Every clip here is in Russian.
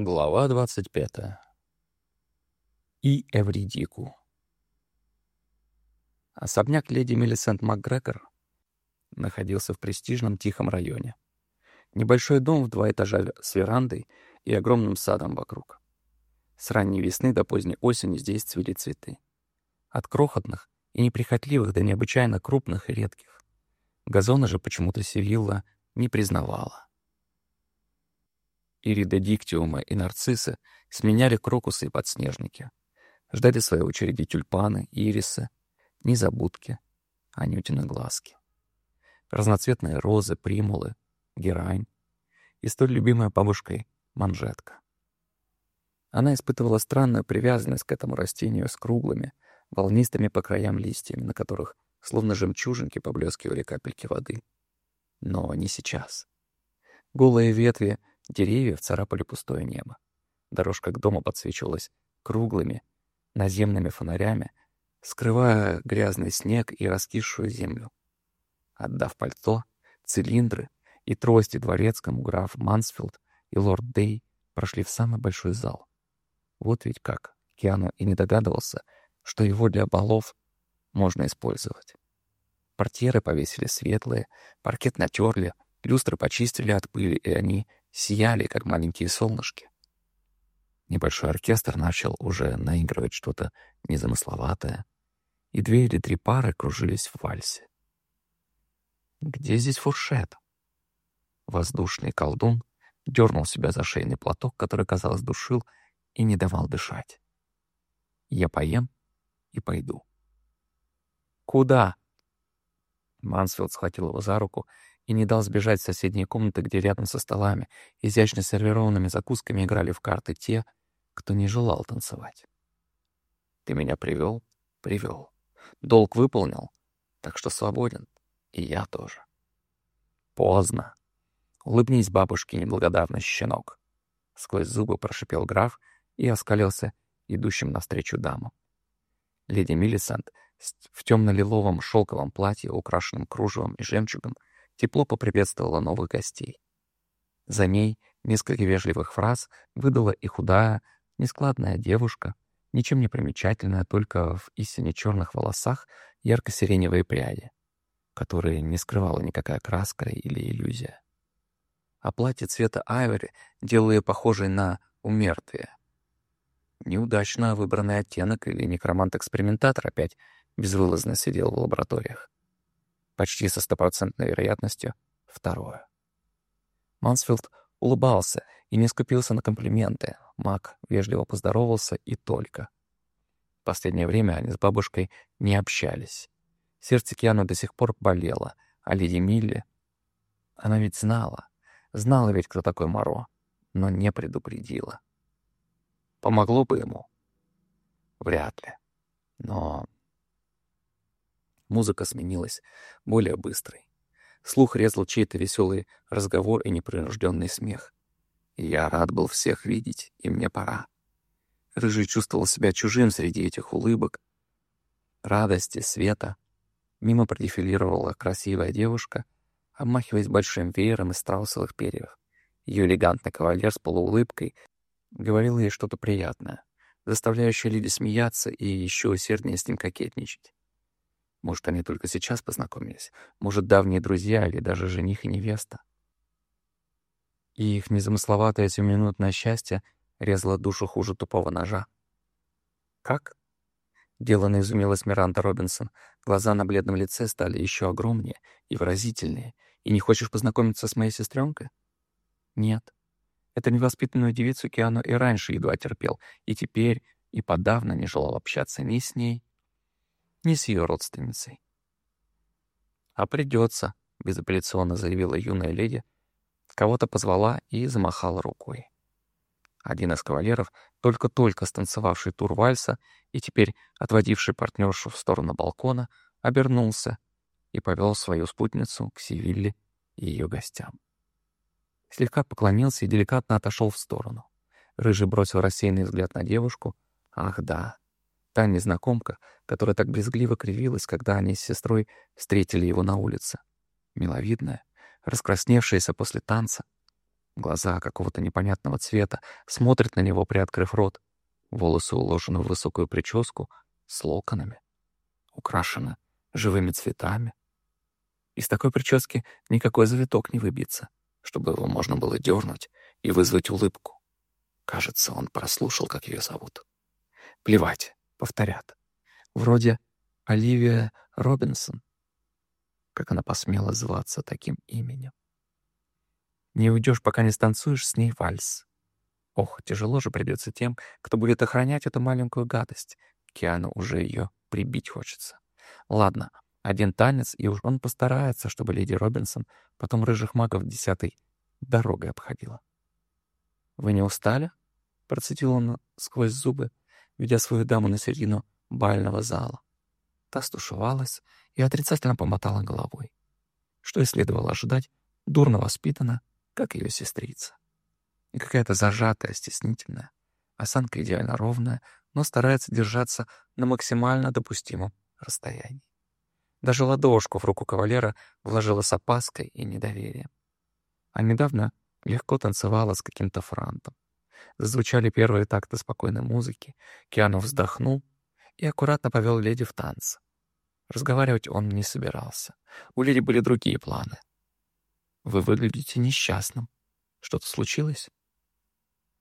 Глава 25. И Эвридику. Особняк леди Мелисент МакГрегор находился в престижном тихом районе. Небольшой дом в два этажа с верандой и огромным садом вокруг. С ранней весны до поздней осени здесь цвели цветы. От крохотных и неприхотливых до необычайно крупных и редких. Газоны же почему-то Севилла не признавала. Ирида диктиума и нарциссы сменяли крокусы и подснежники. Ждали своей очереди тюльпаны, ирисы, незабудки, анютины глазки. Разноцветные розы, примулы, герань и столь любимая бабушкой манжетка. Она испытывала странную привязанность к этому растению с круглыми, волнистыми по краям листьями, на которых, словно жемчужинки, поблескивали капельки воды. Но не сейчас. Голые ветви Деревья царапали пустое небо. Дорожка к дому подсвечивалась круглыми наземными фонарями, скрывая грязный снег и раскисшую землю. Отдав пальто, цилиндры и трости дворецкому, граф Мансфилд и лорд Дей прошли в самый большой зал. Вот ведь как Киану и не догадывался, что его для балов можно использовать. Портьеры повесили светлые, паркет натерли, люстры почистили от пыли, и они сияли, как маленькие солнышки. Небольшой оркестр начал уже наигрывать что-то незамысловатое, и две или три пары кружились в вальсе. Где здесь фуршет? Воздушный колдун дернул себя за шейный платок, который, казалось, душил и не давал дышать. Я поем и пойду. «Куда?» Мансфилд схватил его за руку и не дал сбежать в соседние комнаты, где рядом со столами, изящно сервированными закусками играли в карты те, кто не желал танцевать. «Ты меня привел? Привел. Долг выполнил, так что свободен. И я тоже». «Поздно. Улыбнись бабушке, неблагодарный щенок». Сквозь зубы прошипел граф и оскалился идущим навстречу даму. Леди Миллисант в темно-лиловом шелковом платье, украшенном кружевом и жемчугом, тепло поприветствовала новых гостей. За ней несколько вежливых фраз выдала и худая, нескладная девушка, ничем не примечательная, только в истине черных волосах ярко-сиреневые пряди, которые не скрывала никакая краска или иллюзия. А платье цвета айвори делало ее похожей на умертвие. Неудачно выбранный оттенок или некромант-экспериментатор опять безвылазно сидел в лабораториях почти со стопроцентной вероятностью второе. Мансфилд улыбался и не скупился на комплименты. Мак вежливо поздоровался и только. В последнее время они с бабушкой не общались. Сердце Киану до сих пор болело, а леди Милли... Она ведь знала. Знала ведь, кто такой Моро, но не предупредила. Помогло бы ему? Вряд ли. Но Музыка сменилась, более быстрой. Слух резал чей-то веселый разговор и непринужденный смех. Я рад был всех видеть, и мне пора. Рыжий чувствовал себя чужим среди этих улыбок, радости, света. Мимо продефилировала красивая девушка, обмахиваясь большим веером из страусовых перьев. Ее элегантный кавалер с полуулыбкой говорил ей что-то приятное, заставляющее Лиди смеяться и еще усерднее с ним кокетничать. Может, они только сейчас познакомились. Может, давние друзья или даже жених и невеста. И их незамысловатое сиюминутное счастье резало душу хуже тупого ножа. «Как?» — деланно изумилась Миранда Робинсон. Глаза на бледном лице стали еще огромнее и выразительнее. «И не хочешь познакомиться с моей сестренкой?» «Нет. Эту невоспитанную девицу Киану и раньше едва терпел, и теперь и подавно не желал общаться ни с ней, не с ее родственницей. «А придется», — безапелляционно заявила юная леди, кого-то позвала и замахала рукой. Один из кавалеров, только-только станцевавший тур вальса и теперь отводивший партнершу в сторону балкона, обернулся и повел свою спутницу к Севилле и ее гостям. Слегка поклонился и деликатно отошел в сторону. Рыжий бросил рассеянный взгляд на девушку. Ах да, Та незнакомка, которая так брезгливо кривилась, когда они с сестрой встретили его на улице. Миловидная, раскрасневшаяся после танца. Глаза какого-то непонятного цвета смотрят на него, приоткрыв рот. Волосы уложены в высокую прическу с локонами, украшены живыми цветами. Из такой прически никакой завиток не выбиться, чтобы его можно было дернуть и вызвать улыбку. Кажется, он прослушал, как ее зовут. Плевать, повторят. Вроде Оливия Робинсон. Как она посмела зваться таким именем? Не уйдешь, пока не станцуешь с ней вальс. Ох, тяжело же придется тем, кто будет охранять эту маленькую гадость. Киану уже ее прибить хочется. Ладно, один танец, и уж он постарается, чтобы леди Робинсон потом рыжих магов десятой дорогой обходила. «Вы не устали?» — процитил он сквозь зубы, ведя свою даму на середину бального зала. Та стушевалась и отрицательно помотала головой. Что и следовало ожидать, дурно воспитана, как ее сестрица. И какая-то зажатая, стеснительная. Осанка идеально ровная, но старается держаться на максимально допустимом расстоянии. Даже ладошку в руку кавалера вложила с опаской и недоверием. А недавно легко танцевала с каким-то франтом. Зазвучали первые такты спокойной музыки, Киану вздохнул и аккуратно повел леди в танц. Разговаривать он не собирался. У леди были другие планы. Вы выглядите несчастным. Что-то случилось?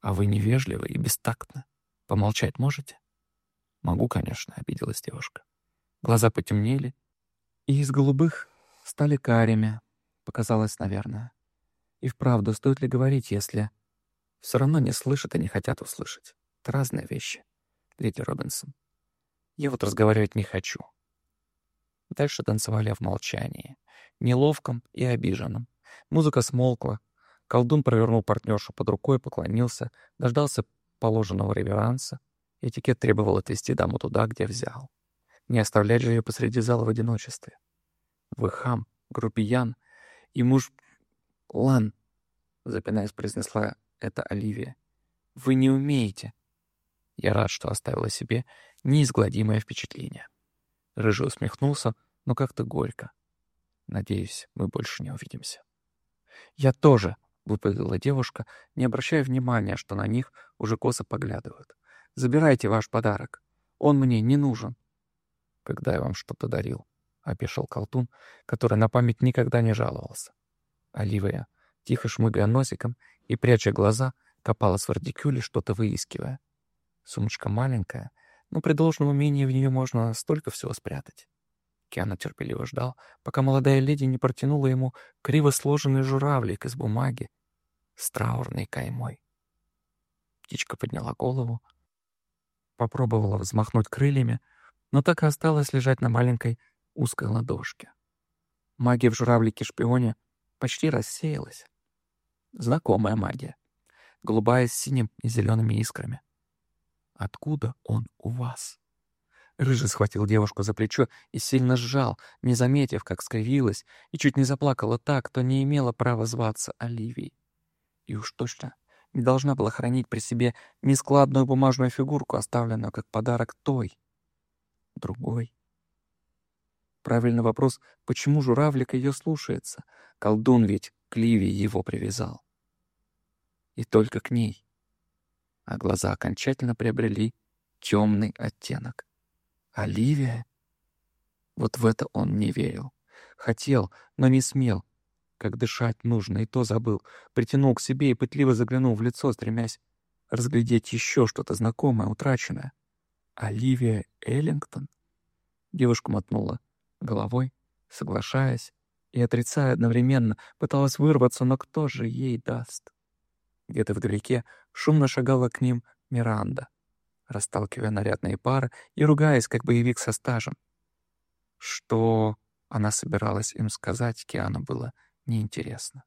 А вы невежливы и бестактны. Помолчать можете? Могу, конечно, обиделась девушка. Глаза потемнели, и из голубых стали карими, показалось, наверное. И вправду, стоит ли говорить, если... Все равно не слышат и не хотят услышать. Это разные вещи, леди Робинсон. Я вот разговаривать не хочу. Дальше танцевали в молчании, неловком и обиженном. Музыка смолкла. Колдун провернул партнершу под рукой, поклонился, дождался положенного реверанса. Этикет требовал отвезти даму туда, где взял. Не оставлять же ее посреди зала в одиночестве. «Вы хам, грубиян и муж... Лан», — запинаясь, произнесла это Оливия. «Вы не умеете». Я рад, что оставила себе неизгладимое впечатление. Рыжий усмехнулся, но как-то горько. Надеюсь, мы больше не увидимся. «Я тоже», — выпалила девушка, не обращая внимания, что на них уже косо поглядывают. «Забирайте ваш подарок. Он мне не нужен». «Когда я вам что-то дарил?» — опешил колтун, который на память никогда не жаловался. Оливия, тихо шмыгая носиком и пряча глаза, копала с вардикюли, что-то выискивая. Сумочка маленькая, но при должном умении в нее можно столько всего спрятать. Киана терпеливо ждал, пока молодая леди не протянула ему криво сложенный журавлик из бумаги с траурной каймой. Птичка подняла голову, попробовала взмахнуть крыльями, но так и осталась лежать на маленькой узкой ладошке. Магия в журавлике-шпионе почти рассеялась. Знакомая магия, голубая с синим и зелеными искрами. Откуда он у вас? Рыжий схватил девушку за плечо и сильно сжал, не заметив, как скривилась, и чуть не заплакала так, кто не имела права зваться Оливией. И уж точно не должна была хранить при себе нескладную бумажную фигурку, оставленную как подарок той, другой. Правильный вопрос, почему журавлик ее слушается? Колдун ведь к Ливии его привязал. И только к ней. А глаза окончательно приобрели темный оттенок. Оливия? Вот в это он не верил. Хотел, но не смел. Как дышать нужно, и то забыл. Притянул к себе и пытливо заглянул в лицо, стремясь разглядеть еще что-то знакомое, утраченное. Оливия Эллингтон? Девушка мотнула головой, соглашаясь и отрицая одновременно, пыталась вырваться, но кто же ей даст? Где-то вдалеке шумно шагала к ним Миранда — расталкивая нарядные пары и ругаясь, как боевик со стажем. Что она собиралась им сказать, Киану было неинтересно.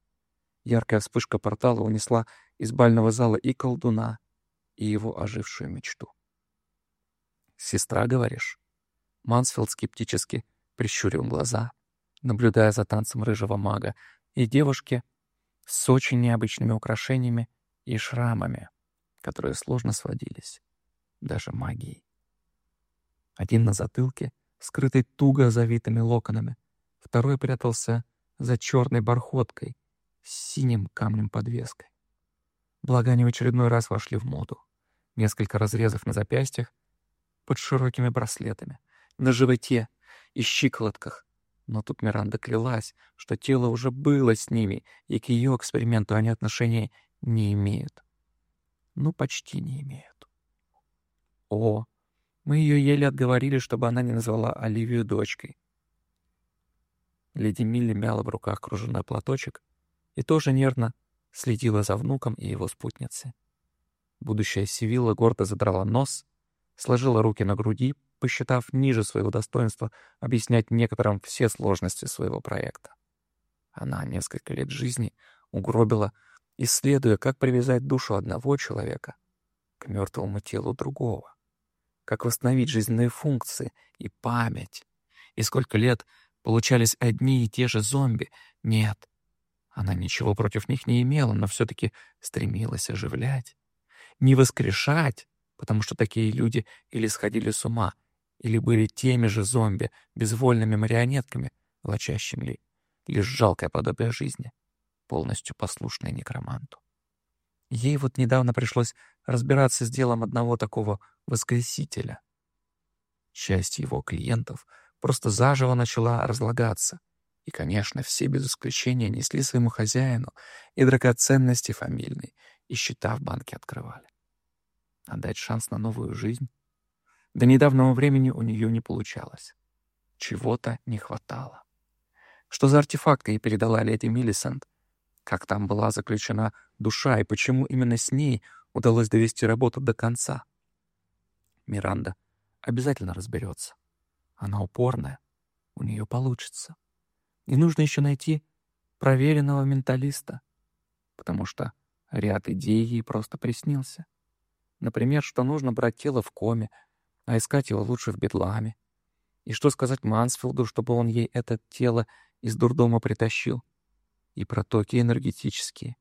Яркая вспышка портала унесла из бального зала и колдуна, и его ожившую мечту. «Сестра, говоришь?» Мансфилд скептически прищурил глаза, наблюдая за танцем рыжего мага и девушки с очень необычными украшениями и шрамами, которые сложно сводились даже магией. Один на затылке, скрытый туго завитыми локонами, второй прятался за черной бархоткой с синим камнем подвеской. Благо, они в очередной раз вошли в моду. Несколько разрезов на запястьях, под широкими браслетами, на животе и щиколотках. Но тут Миранда клялась, что тело уже было с ними, и к ее эксперименту они отношения не имеют. Ну, почти не имеют. О, мы ее еле отговорили, чтобы она не назвала Оливию дочкой. Леди Милли мяла в руках кружевной платочек и тоже нервно следила за внуком и его спутницей. Будущая Сивилла гордо задрала нос, сложила руки на груди, посчитав ниже своего достоинства объяснять некоторым все сложности своего проекта. Она несколько лет жизни угробила, исследуя, как привязать душу одного человека к мертвому телу другого, как восстановить жизненные функции и память, и сколько лет получались одни и те же зомби. Нет, она ничего против них не имела, но все-таки стремилась оживлять. Не воскрешать, потому что такие люди или сходили с ума, или были теми же зомби, безвольными марионетками, влачащими лишь жалкое подобие жизни, полностью послушной некроманту. Ей вот недавно пришлось разбираться с делом одного такого воскресителя. Часть его клиентов просто заживо начала разлагаться — и, конечно, все без исключения несли своему хозяину и драгоценности фамильной, и счета в банке открывали. Отдать шанс на новую жизнь? До недавнего времени у нее не получалось. Чего-то не хватало. Что за артефакт ей передала леди Миллисент? Как там была заключена душа, и почему именно с ней удалось довести работу до конца? Миранда обязательно разберется. Она упорная, у нее получится. И нужно еще найти проверенного менталиста, потому что ряд идей ей просто приснился. Например, что нужно брать тело в коме, а искать его лучше в бедламе. И что сказать Мансфилду, чтобы он ей это тело из дурдома притащил. И про токи энергетические,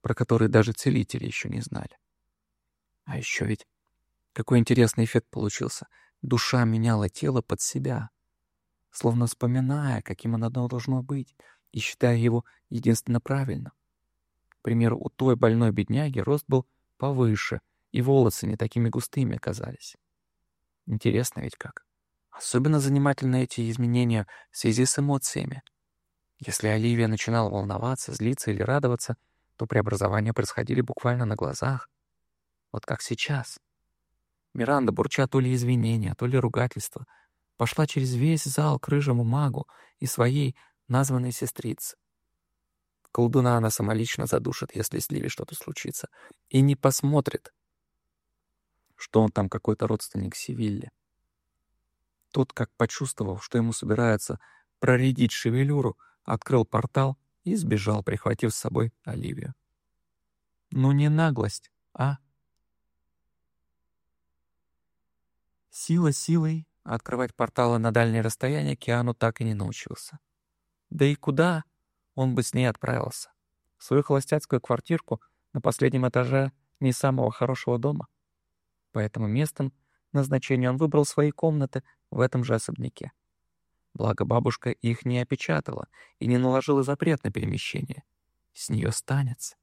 про которые даже целители еще не знали. А еще ведь какой интересный эффект получился. Душа меняла тело под себя словно вспоминая, каким оно должно быть, и считая его единственно правильным. К примеру, у той больной бедняги рост был повыше, и волосы не такими густыми оказались. Интересно ведь как. Особенно занимательны эти изменения в связи с эмоциями. Если Оливия начинала волноваться, злиться или радоваться, то преобразования происходили буквально на глазах. Вот как сейчас. Миранда, бурча то ли извинения, то ли ругательства — пошла через весь зал к рыжему магу и своей названной сестрице. Колдуна она самолично задушит, если с Ливи что-то случится, и не посмотрит, что он там какой-то родственник Севилле. Тот, как почувствовав, что ему собирается проредить шевелюру, открыл портал и сбежал, прихватив с собой Оливию. Ну не наглость, а? Сила силой, открывать порталы на дальние расстояния Киану так и не научился. Да и куда он бы с ней отправился? В свою холостяцкую квартирку на последнем этаже не самого хорошего дома. Поэтому местом назначения он выбрал свои комнаты в этом же особняке. Благо бабушка их не опечатала и не наложила запрет на перемещение. С нее станется.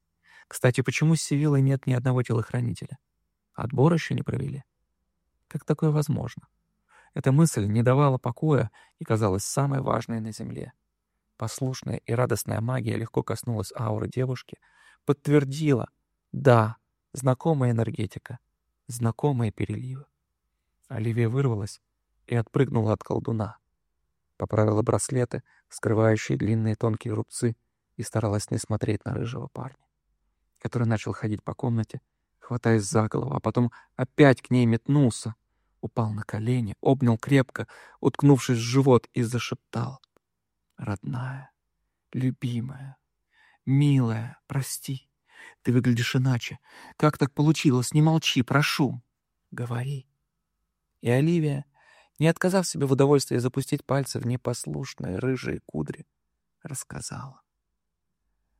Кстати, почему с Севилой нет ни одного телохранителя? Отбор еще не провели. Как такое возможно? Эта мысль не давала покоя и казалась самой важной на Земле. Послушная и радостная магия легко коснулась ауры девушки, подтвердила «да, знакомая энергетика, знакомые переливы». Оливия вырвалась и отпрыгнула от колдуна. Поправила браслеты, скрывающие длинные тонкие рубцы, и старалась не смотреть на рыжего парня, который начал ходить по комнате, хватаясь за голову, а потом опять к ней метнулся, упал на колени, обнял крепко, уткнувшись в живот, и зашептал. «Родная, любимая, милая, прости, ты выглядишь иначе. Как так получилось? Не молчи, прошу. Говори». И Оливия, не отказав себе в удовольствии запустить пальцы в непослушные рыжие кудри, рассказала.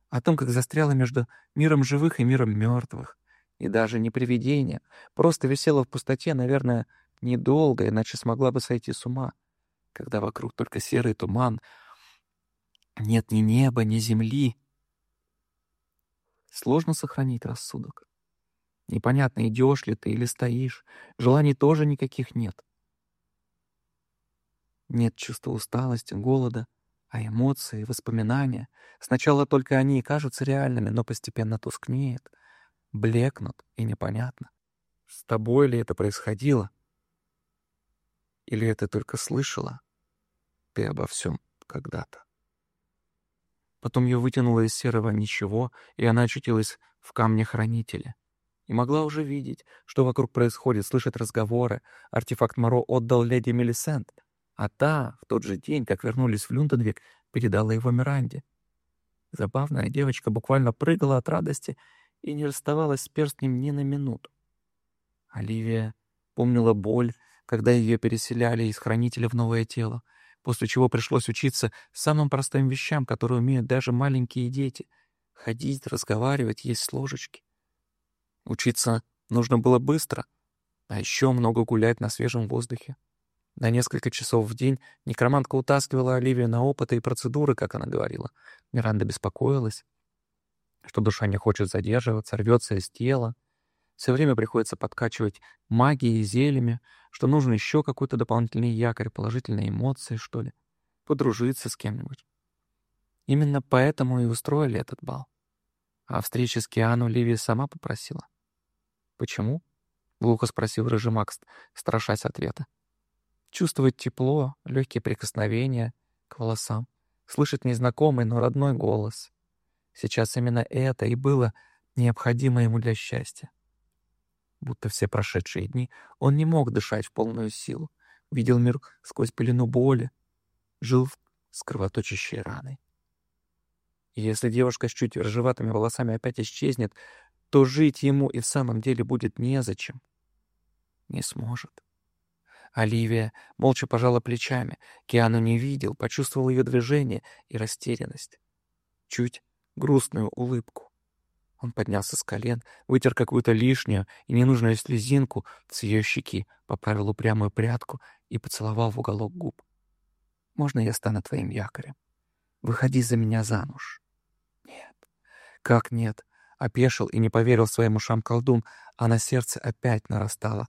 О том, как застряла между миром живых и миром мертвых, и даже не привидение, просто висела в пустоте, наверное, Недолго, иначе смогла бы сойти с ума, когда вокруг только серый туман. Нет ни неба, ни земли. Сложно сохранить рассудок. Непонятно, идешь ли ты или стоишь. Желаний тоже никаких нет. Нет чувства усталости, голода, а эмоции, воспоминания. Сначала только они и кажутся реальными, но постепенно тускнеют, блекнут и непонятно. С тобой ли это происходило? Или это только слышала ты обо всем когда-то? Потом ее вытянуло из серого ничего, и она очутилась в камне-хранителе. И могла уже видеть, что вокруг происходит, слышать разговоры. Артефакт Моро отдал леди Мелисент, а та, в тот же день, как вернулись в Люнденвик, передала его Миранде. Забавная девочка буквально прыгала от радости и не расставалась с перстнем ни на минуту. Оливия помнила боль, когда ее переселяли из хранителя в новое тело, после чего пришлось учиться самым простым вещам, которые умеют даже маленькие дети — ходить, разговаривать, есть с ложечки. Учиться нужно было быстро, а еще много гулять на свежем воздухе. На несколько часов в день некромантка утаскивала Оливию на опыты и процедуры, как она говорила. Миранда беспокоилась, что душа не хочет задерживаться, рвется из тела. Все время приходится подкачивать магией и зельями, что нужен еще какой-то дополнительный якорь, положительные эмоции, что ли. Подружиться с кем-нибудь. Именно поэтому и устроили этот бал. А встречи с Киану Ливия сама попросила. «Почему?» — глухо спросил Рыжий Макс, страшась ответа. Чувствовать тепло, легкие прикосновения к волосам, слышать незнакомый, но родной голос. Сейчас именно это и было необходимо ему для счастья. Будто все прошедшие дни он не мог дышать в полную силу, видел мир сквозь пелену боли, жил с кровоточащей раной. И если девушка с чуть рыжеватыми волосами опять исчезнет, то жить ему и в самом деле будет незачем. Не сможет. Оливия молча пожала плечами. Киану не видел, почувствовал ее движение и растерянность. Чуть грустную улыбку. Он поднялся с колен, вытер какую-то лишнюю и ненужную слезинку с ее щеки, поправил упрямую прядку и поцеловал в уголок губ. «Можно я стану твоим якорем? Выходи за меня замуж». «Нет». «Как нет?» Опешил и не поверил своим ушам колдун, а на сердце опять нарастала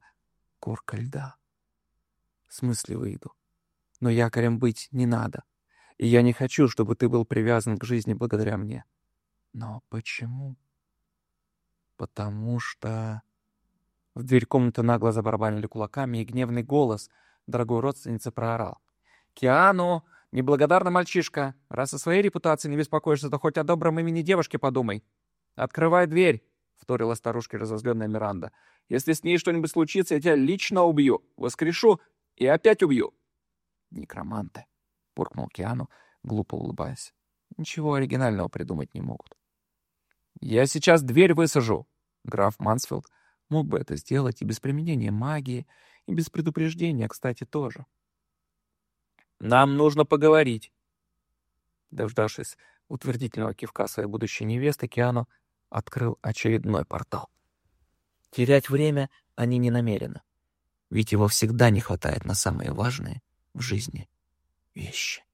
корка льда. В смысле выйду? Но якорем быть не надо. И я не хочу, чтобы ты был привязан к жизни благодаря мне. Но почему? Потому что... В дверь комнаты нагло забарабанили кулаками, и гневный голос дорогой родственницы проорал. «Киану, неблагодарный мальчишка, раз о своей репутации не беспокоишься, то хоть о добром имени девушки подумай. Открывай дверь!» — вторила старушка разозленная Миранда. «Если с ней что-нибудь случится, я тебя лично убью, воскрешу и опять убью!» «Некроманты!» — буркнул Киану, глупо улыбаясь. «Ничего оригинального придумать не могут». «Я сейчас дверь высажу!» Граф Мансфилд мог бы это сделать и без применения магии, и без предупреждения, кстати, тоже. «Нам нужно поговорить!» Дождавшись утвердительного кивка своей будущей невесты, Киану открыл очередной портал. Терять время они не намерены ведь его всегда не хватает на самые важные в жизни вещи.